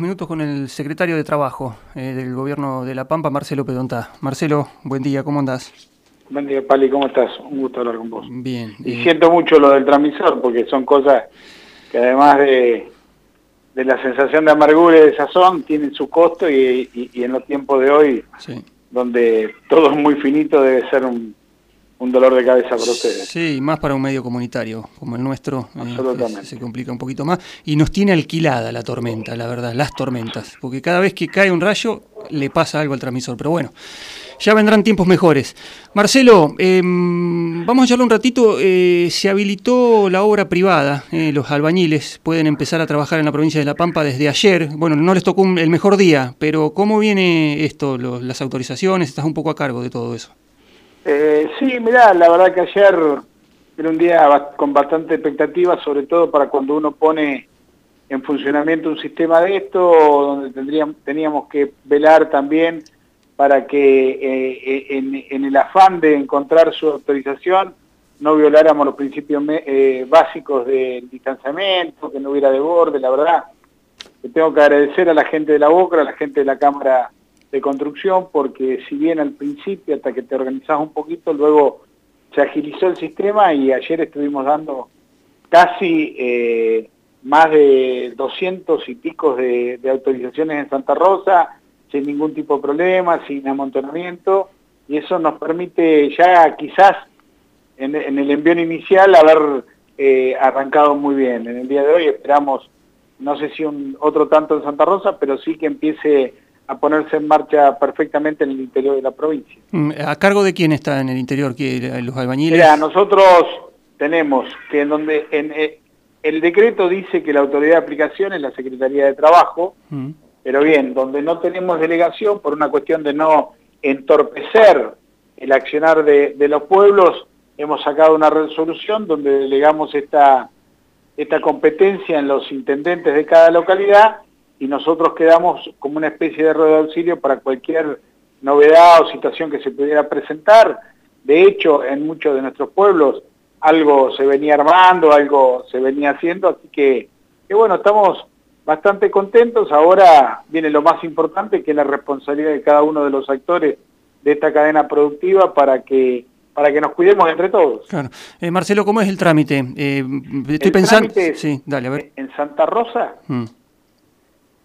minutos con el secretario de Trabajo eh, del Gobierno de La Pampa, Marcelo Pedontá. Marcelo, buen día, ¿cómo andás? Buen día, Pali, ¿cómo estás? Un gusto hablar con vos. Bien. Y eh, siento mucho lo del transmisor, porque son cosas que además de, de la sensación de amargura y de sazón, tienen su costo y, en los tiempos de hoy, donde todo es muy finito, debe ser un, un dolor de cabeza para ustedes. Sí, más para un medio comunitario como el nuestro. Eh, se complica un poquito más. Y nos tiene alquilada la tormenta, la verdad, las tormentas. Porque cada vez que cae un rayo, le pasa algo al transmisor. Pero bueno, ya vendrán tiempos mejores. Marcelo, em, vamos a hablar un ratito. Eh, se habilitó la obra privada. Eh, los albañiles pueden empezar a trabajar en la provincia de La Pampa desde ayer. Bueno, no les tocó el mejor día, pero ¿cómo viene esto? las autorizaciones, estás un poco a cargo de todo eso. Eh, sí, mirá, la verdad que ayer era un día con bastante expectativa, sobre todo para cuando uno pone en funcionamiento un sistema de esto, donde tendríamos, teníamos que velar también para que eh, eh, en, el afán de encontrar su autorización no violáramos los principios básicos del distanciamiento, que no hubiera de borde, la verdad. Tengo que agradecer a la gente de la Boca, a la gente de la Cámara de construcción, porque si bien al principio, hasta que te organizás un poquito, luego se agilizó el sistema y ayer estuvimos dando casi eh, más de 200 y picos de, autorizaciones en Santa Rosa, sin ningún tipo de problema, sin amontonamiento, y eso nos permite ya quizás en, el envío inicial haber eh, arrancado muy bien. En el día de hoy esperamos, no sé si un otro tanto en Santa Rosa, pero sí que empiece a ponerse en marcha perfectamente en el interior de la provincia. Mm, ¿A cargo de quién está en el interior? ¿Los albañiles? Mira, nosotros tenemos que en donde en, eh, el decreto dice que la autoridad de aplicación es la Secretaría de Trabajo, mm. pero bien, donde no tenemos delegación por una cuestión de no entorpecer el accionar de, de los pueblos, hemos sacado una resolución donde delegamos esta, esta competencia en los intendentes de cada localidad y nosotros quedamos como una especie de rueda de auxilio para cualquier novedad o situación que se pudiera presentar. De hecho, en muchos de nuestros pueblos algo se venía armando, algo se venía haciendo, así que, que bueno, estamos bastante contentos. Ahora viene lo más importante, que es la responsabilidad de cada uno de los actores de esta cadena productiva para que para que nos cuidemos entre todos. Claro. Eh, Marcelo, ¿cómo es el trámite? Eh, estoy pensando... sí, dale, a ver. En Santa Rosa, mm.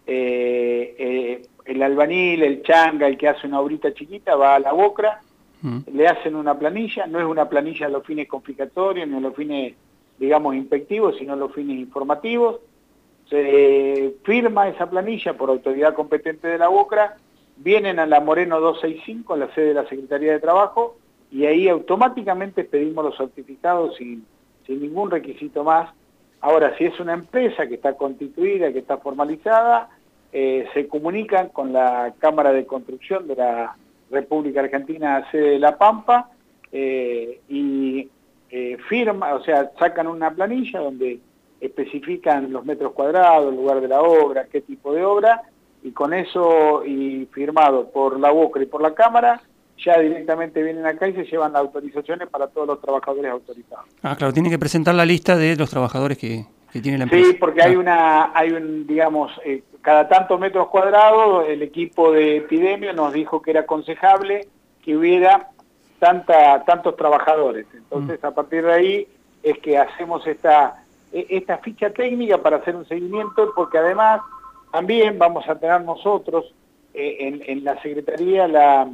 Eh, eh, el albanil, el changa, el que hace una obrita chiquita, va a la bocra, mm. le hacen una planilla, no es una planilla a los fines confiscatorios, ni a los fines, digamos, inspectivos, sino a los fines informativos. Se firma esa planilla por autoridad competente de la bocra, vienen a la Moreno 265, la sede de la Secretaría de Trabajo, y ahí automáticamente pedimos los certificados sin, sin ningún requisito más. Ahora, si es una empresa que está constituida, que está formalizada, eh, se comunican con la Cámara de Construcción de la República Argentina, sede de La Pampa, eh, y eh, firma, o sea, sacan una planilla donde especifican los metros cuadrados, el lugar de la obra, qué tipo de obra, y con eso, y firmado por la UOCRA y por la Cámara, ya directamente vienen acá y se llevan las autorizaciones para todos los trabajadores autorizados. Ah, claro, tiene que presentar la lista de los trabajadores que, que tiene la empresa. Sí, porque hay una, hay un, digamos, cada tantos metros cuadrados el equipo de epidemia nos dijo que era aconsejable que hubiera tanta, tantos trabajadores. Entonces, mm. a partir de ahí es que hacemos esta, e, esta ficha técnica para hacer un seguimiento, porque además también vamos a tener nosotros eh, en, la Secretaría la,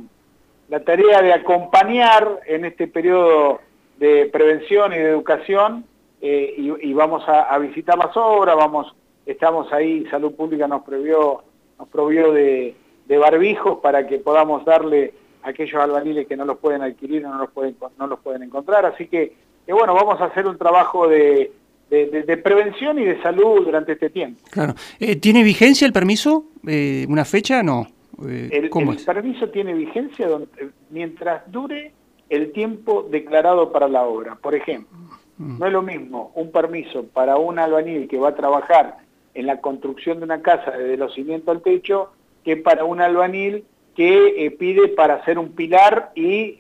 la tarea de acompañar en este periodo de prevención y de educación eh, y, vamos a, a, visitar las obras, vamos estamos ahí, Salud Pública nos provió, nos provió de, barbijos para que podamos darle a aquellos albaniles que no los pueden adquirir, no los pueden, no los pueden encontrar. Así que, bueno, vamos a hacer un trabajo de, prevención y de salud durante este tiempo. Claro. Eh, ¿Tiene vigencia el permiso? Eh, ¿Una fecha? No. Eh, el, permiso tiene vigencia mientras dure el tiempo declarado para la obra. Por ejemplo. No es lo mismo un permiso para un albanil que va a trabajar en la construcción de una casa desde los cimientos al techo que para un albanil que eh, pide para hacer un pilar y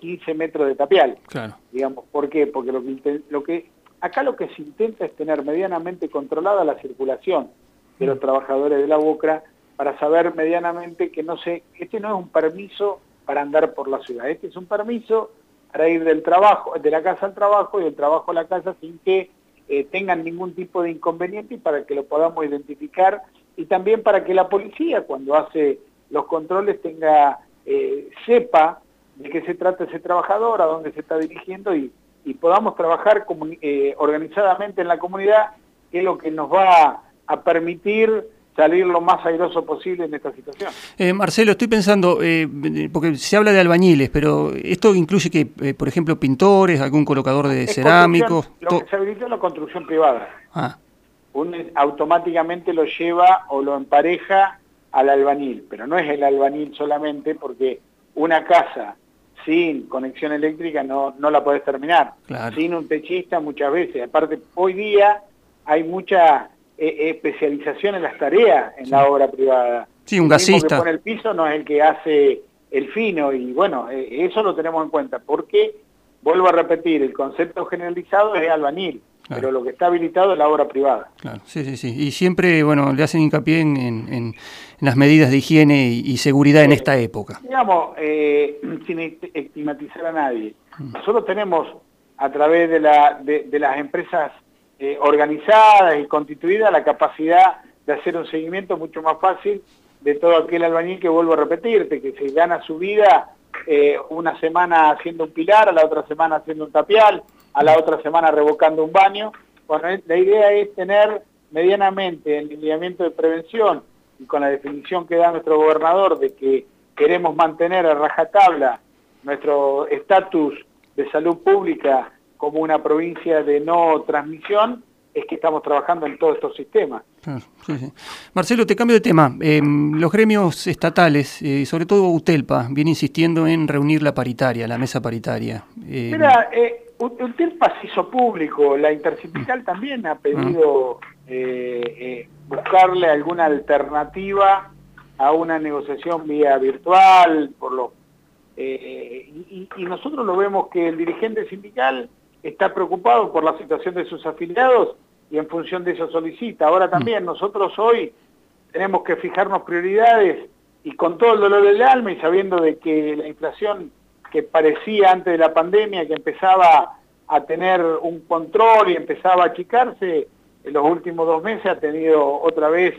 15 eh, metros de tapial. Claro. Digamos, ¿Por qué? Porque lo que, lo que, acá lo que se intenta es tener medianamente controlada la circulación. de los trabajadores de la UOCRA para saber medianamente que no sé, este no es un permiso para andar por la ciudad, este es un permiso para ir del trabajo, de la casa al trabajo y del trabajo a la casa sin que eh, tengan ningún tipo de inconveniente y para que lo podamos identificar y también para que la policía cuando hace los controles tenga, eh, sepa de qué se trata ese trabajador, a dónde se está dirigiendo y, podamos trabajar eh, organizadamente en la comunidad, que es lo que nos va a permitir salir lo más airoso posible en esta situación. Eh, Marcelo, estoy pensando, eh, porque se habla de albañiles, pero esto incluye que, eh, por ejemplo, pintores, algún colocador de cerámicos... Lo que se habilitó es la construcción privada. Ah. Uno automáticamente lo lleva o lo empareja al albañil, pero no es el albañil solamente porque una casa sin conexión eléctrica no, no la podés terminar. Sin un techista muchas veces. Aparte, hoy día hay mucha eh, especialización en las tareas en la obra privada. Sí, un gasista. El que pone el piso no es el que hace el fino y bueno, eh, eso lo tenemos en cuenta porque, vuelvo a repetir, el concepto generalizado es albañil. Pero lo que está habilitado es la obra privada. Claro, sí, sí, sí. Y siempre, bueno, le hacen hincapié en, en, las medidas de higiene y, seguridad en esta época. Digamos, eh, sin estigmatizar a nadie. Mm. Nosotros tenemos, a través de, la, de, de las empresas eh, organizada y constituida la capacidad de hacer un seguimiento mucho más fácil de todo aquel albañil que vuelvo a repetirte, que se gana su vida eh, una semana haciendo un pilar, a la otra semana haciendo un tapial, a la otra semana revocando un baño. Bueno, la idea es tener medianamente el lineamiento de prevención y con la definición que da nuestro gobernador de que queremos mantener a rajatabla nuestro estatus de salud pública como una provincia de no transmisión, es que estamos trabajando en todos estos sistemas. Marcelo, te cambio de tema. Em, los gremios estatales, eh, sobre todo UTELPA, viene insistiendo en reunir la paritaria, la mesa paritaria. Em, Mira, eh, UTELPA se hizo público, la Intersindical también ha pedido eh, eh, buscarle alguna alternativa a una negociación vía virtual, por lo y, y nosotros lo vemos que el dirigente sindical está preocupado por la situación de sus afiliados y en función de eso solicita. Ahora mm. también nosotros hoy tenemos que fijarnos prioridades y con todo el dolor del alma y sabiendo de que la inflación que parecía antes de la pandemia, que empezaba a tener un control y empezaba a achicarse, en los últimos dos meses ha tenido otra vez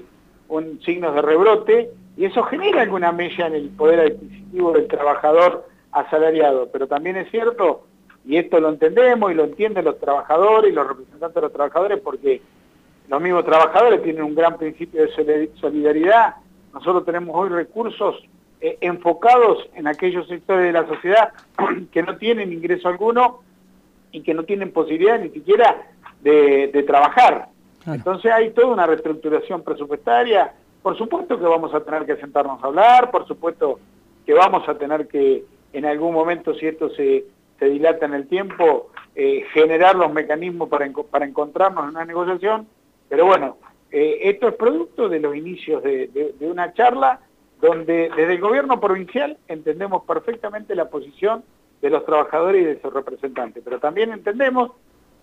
un signo de rebrote y eso genera alguna mella en el poder adquisitivo del trabajador asalariado. Pero también es cierto y esto lo entendemos y lo entienden los trabajadores y los representantes de los trabajadores porque los mismos trabajadores tienen un gran principio de solidaridad. Nosotros tenemos hoy recursos eh, enfocados en aquellos sectores de la sociedad que no tienen ingreso alguno y que no tienen posibilidad ni siquiera de, trabajar. Entonces hay toda una reestructuración presupuestaria. Por supuesto que vamos a tener que sentarnos a hablar, por supuesto que vamos a tener que en algún momento, si esto se se dilata en el tiempo, eh, generar los mecanismos para, para encontrarnos en una negociación, pero bueno, eh, esto es producto de los inicios de, una charla donde desde el gobierno provincial entendemos perfectamente la posición de los trabajadores y de sus representantes, pero también entendemos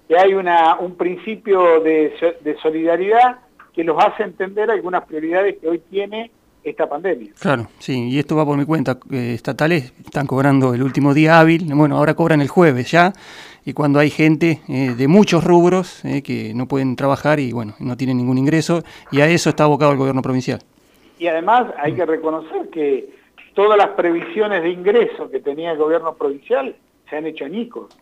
que hay una, un principio de, de solidaridad que los hace entender algunas prioridades que hoy tiene esta pandemia. Claro, sí, y esto va por mi cuenta. Eh, estatales están cobrando el último día hábil, bueno, ahora cobran el jueves ya, y cuando hay gente eh, de muchos rubros eh, que no pueden trabajar y bueno, no tienen ningún ingreso, y a eso está abocado el gobierno provincial. Y además hay que reconocer que todas las previsiones de ingreso que tenía el gobierno provincial se han hecho añicos.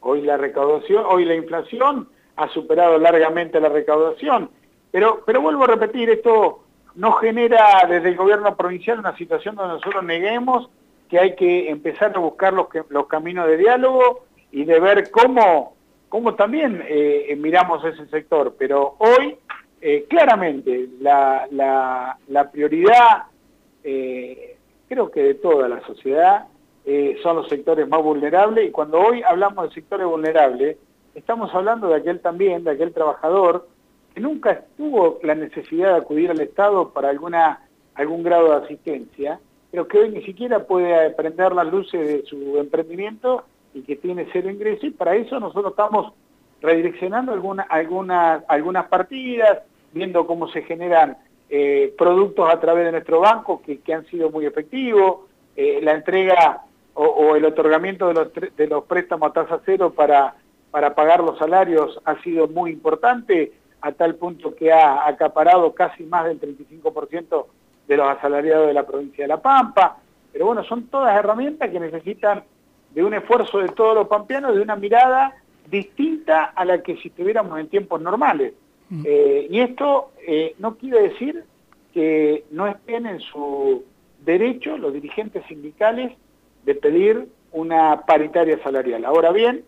Hoy la recaudación, hoy la inflación ha superado largamente la recaudación. Pero, pero vuelvo a repetir, esto no genera desde el gobierno provincial una situación donde nosotros neguemos que hay que empezar a buscar los, caminos de diálogo y de ver cómo, también eh, miramos ese sector. Pero hoy, eh, claramente, la, la, prioridad, eh, creo que de toda la sociedad, son los sectores más vulnerables y cuando hoy hablamos de sectores vulnerables, estamos hablando de aquel también, de aquel trabajador que nunca tuvo la necesidad de acudir al Estado para alguna, algún grado de asistencia, pero que hoy ni siquiera puede prender las luces de su emprendimiento y que tiene cero ingreso, y para eso nosotros estamos redireccionando alguna, algunas, algunas partidas, viendo cómo se generan eh, productos a través de nuestro banco que, han sido muy efectivos, eh, la entrega o, el otorgamiento de los, de los préstamos a tasa cero para, para pagar los salarios ha sido muy importante, a tal punto que ha acaparado casi más del 35% de los asalariados de la provincia de La Pampa. Pero bueno, son todas herramientas que necesitan de un esfuerzo de todos los pampeanos, de una mirada distinta a la que si estuviéramos en tiempos normales. Mm. Eh, y esto eh, no quiere decir que no estén en su derecho los dirigentes sindicales de pedir una paritaria salarial. Ahora bien,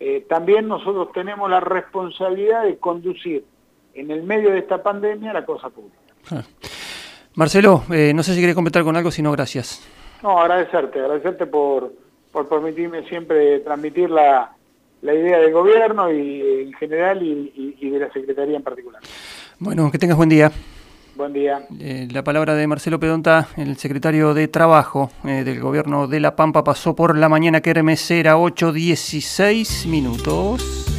eh, también nosotros tenemos la responsabilidad de conducir en el medio de esta pandemia la cosa pública. Ah. Marcelo, no sé si quieres comentar con algo, si no, gracias. No, agradecerte, agradecerte por, por permitirme siempre transmitir la, la idea del gobierno y en general y, de la Secretaría en particular. Bueno, que tengas buen día. Buen día. Eh, la palabra de Marcelo Pedonta, el secretario de Trabajo eh, del gobierno de La Pampa, pasó por la mañana que era 8.16 minutos.